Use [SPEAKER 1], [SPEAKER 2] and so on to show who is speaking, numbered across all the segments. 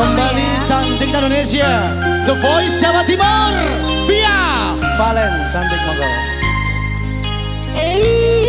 [SPEAKER 1] Kembali
[SPEAKER 2] ya.
[SPEAKER 1] cantik Indonesia. The Voice Jawa Timur Via Valen. Cantik monggo.
[SPEAKER 2] Eh.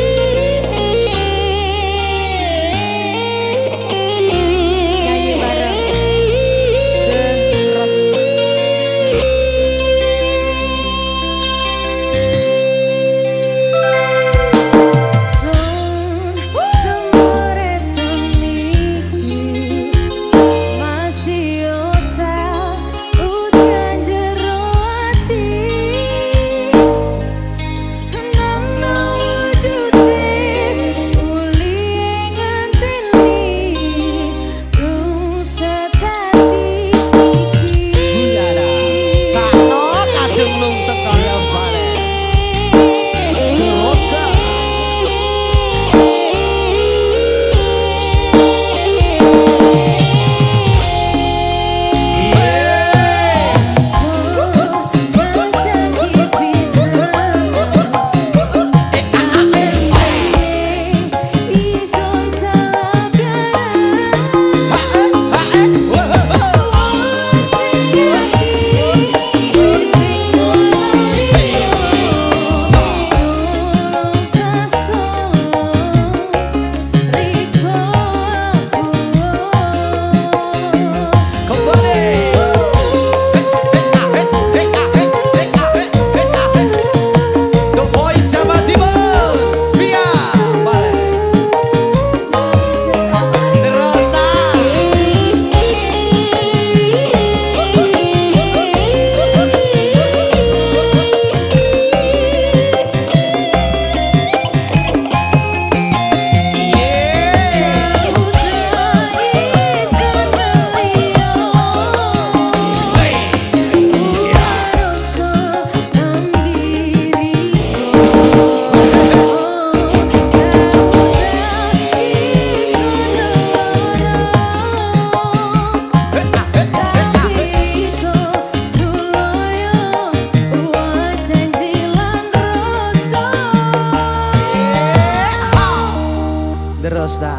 [SPEAKER 2] nos dá.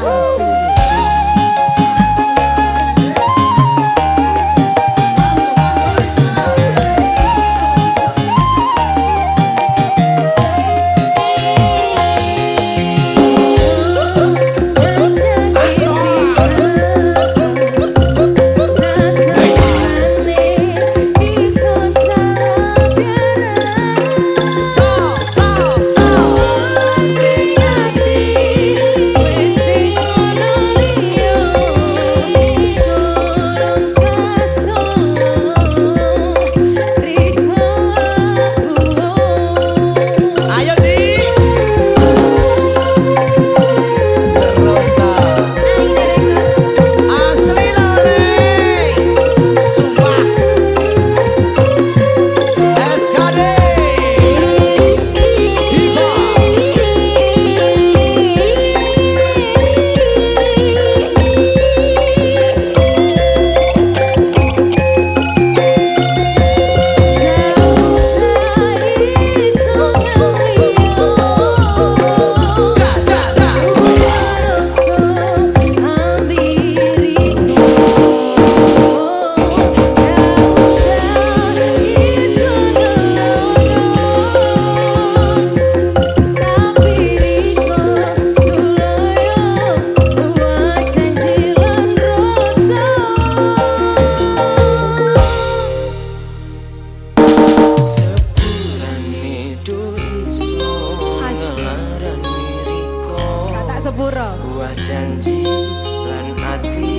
[SPEAKER 2] Assim. janji lan ati